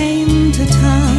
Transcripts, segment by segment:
came to town?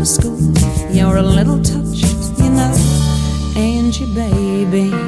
of school. You're a little touched, you know, Angie, baby.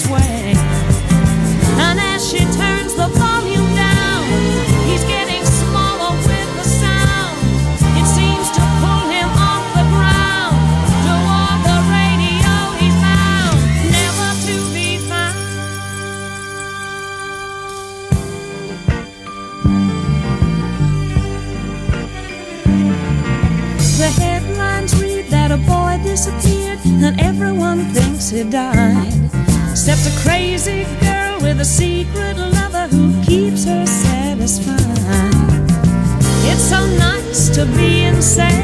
its way. crazy girl with a secret lover who keeps her satisfied. It's so nice to be insane.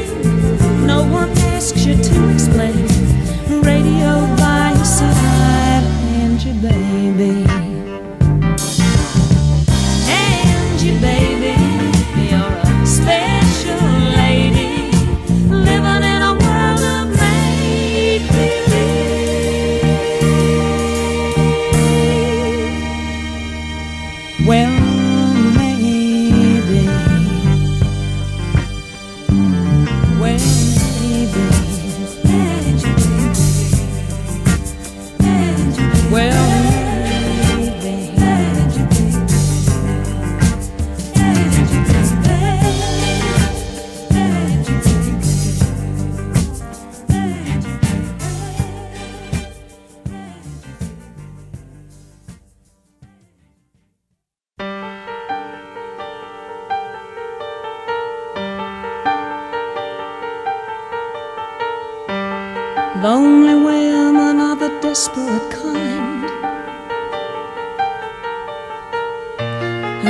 lonely women are the desperate kind.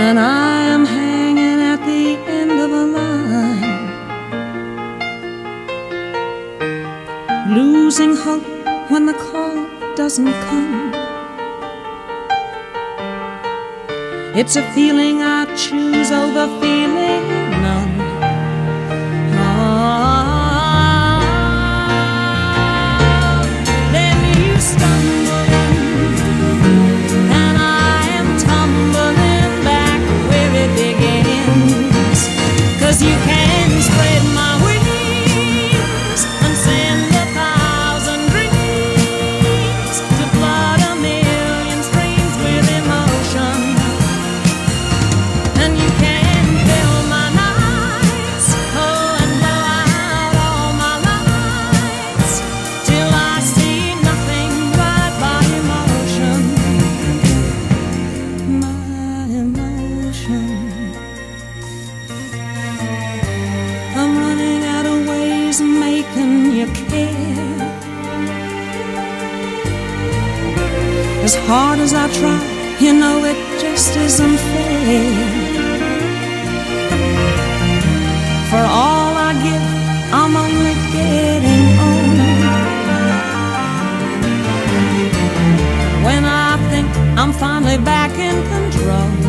And I am hanging at the end of a line. Losing hope when the call doesn't come. It's a feeling I choose over fear. Hard as I try, you know it just isn't fair. For all I give, I'm only getting old. When I think I'm finally back in control.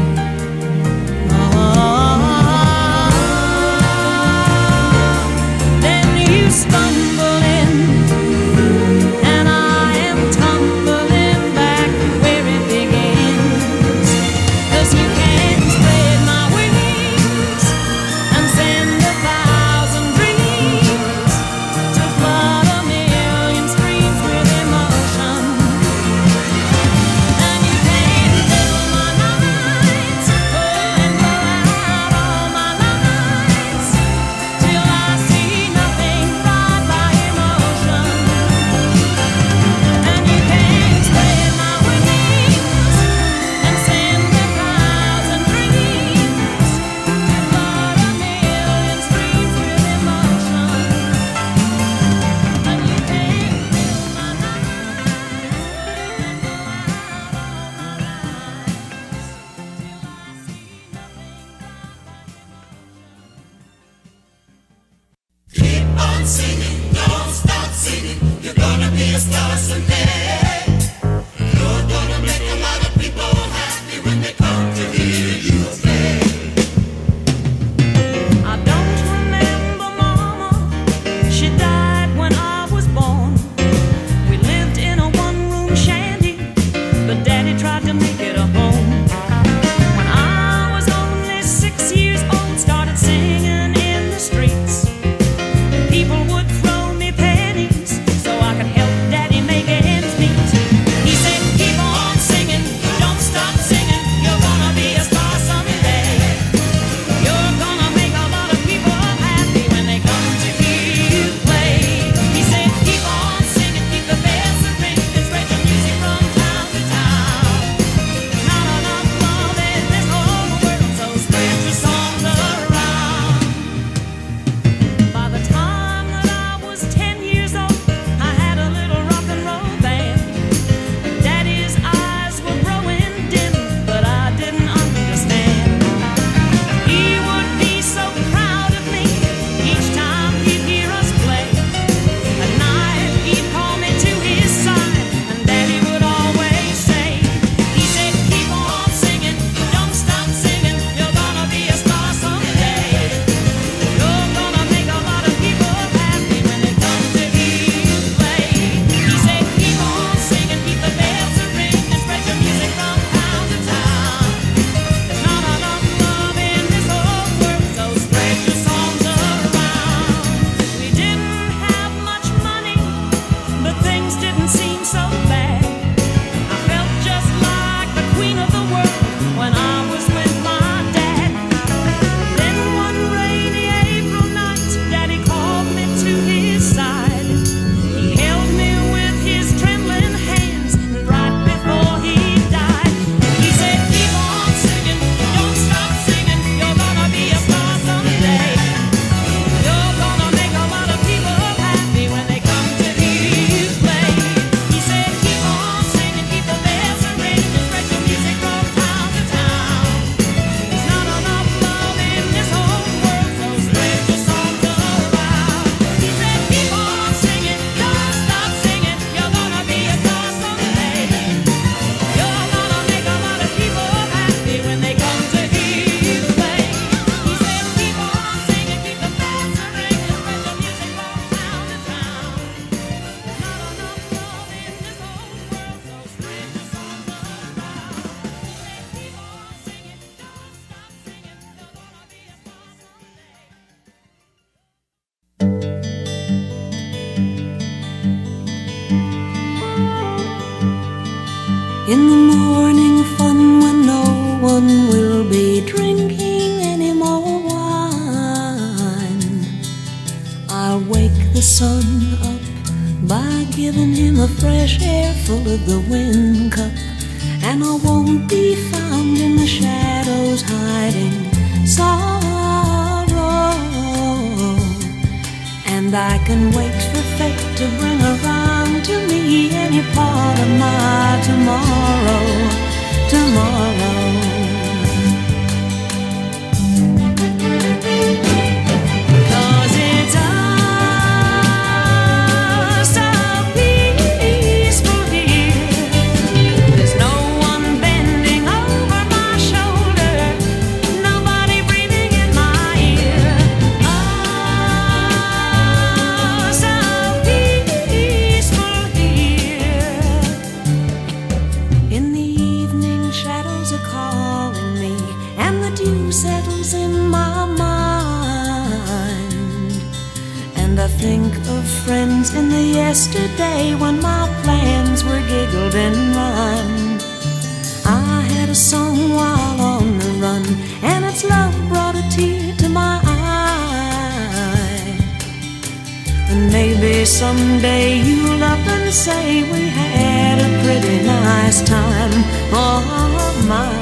And I won't be found in the shadows hiding. Sorrow, and I can wait for fate to bring around to me any part of my tomorrow, tomorrow. Yesterday when my plans were giggled and rhymed. I had a song while on the run, and its love brought a tear to my eye. And maybe someday you'll up and say we had a pretty nice time. Oh my.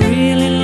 really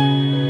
I'm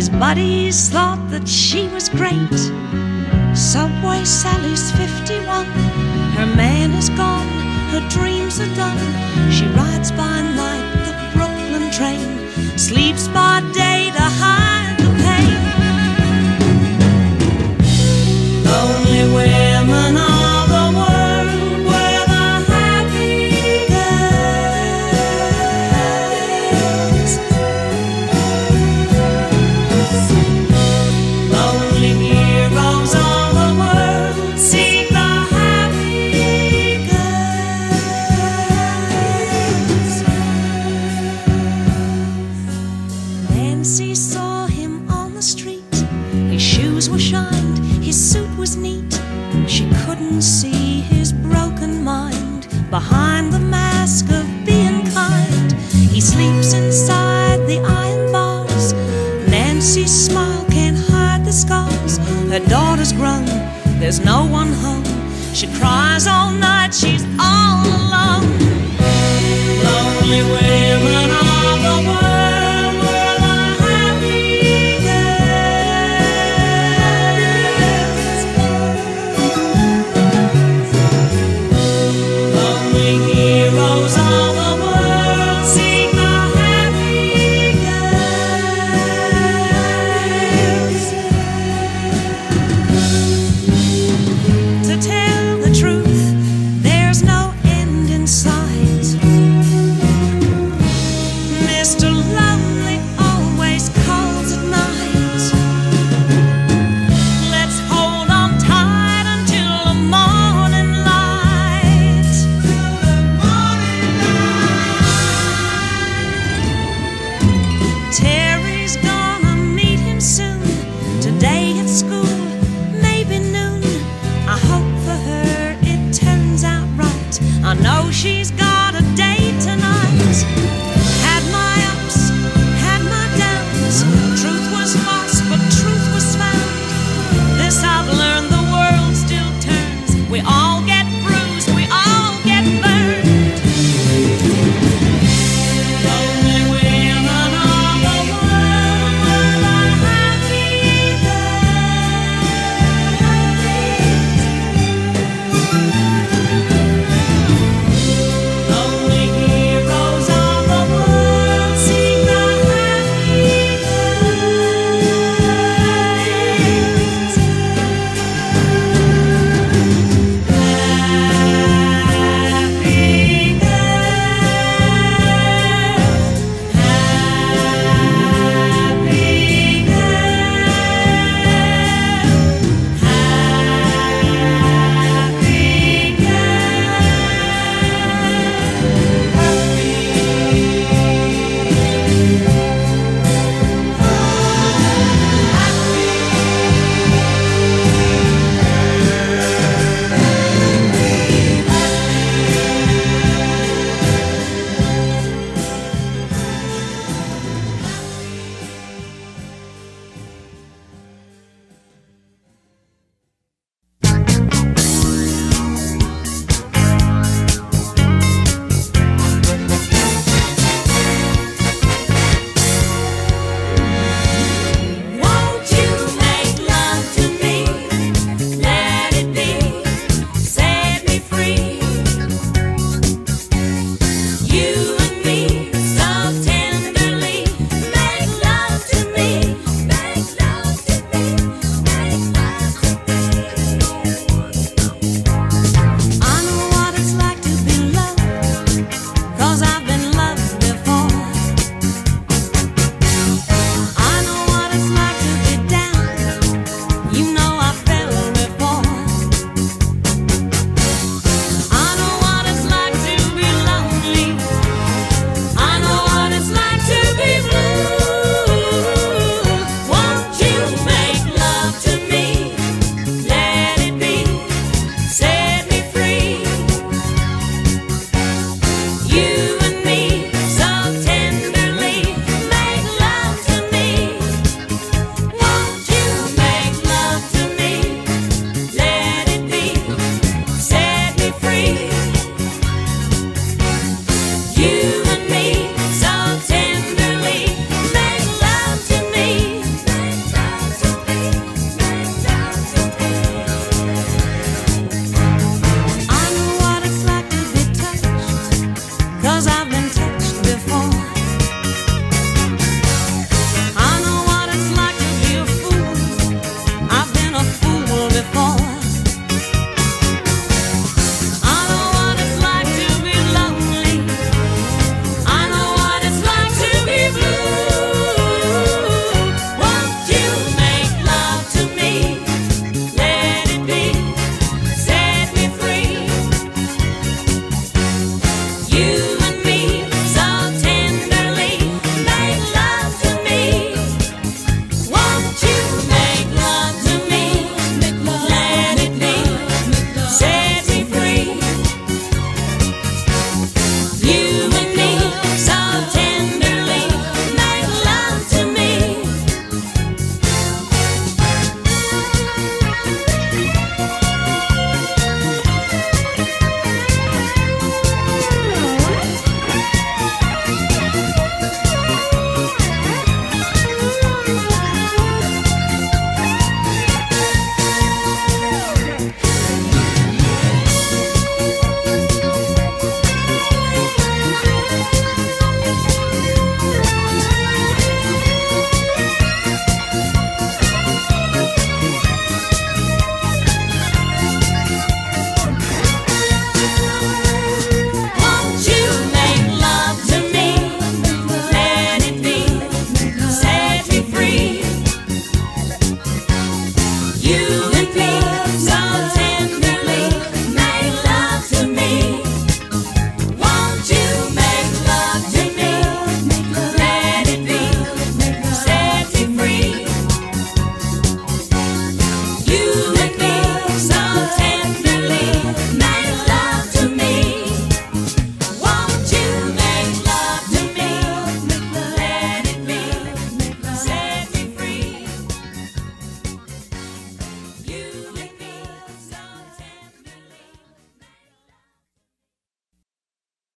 His buddies thought that she was great. Subway Sally's 51. Her man is gone, her dreams are done. She rides by night the Brooklyn train, sleeps by day to hide the pain. Lonely women there's no one home. She cries all night, she's all alone. Lonely way.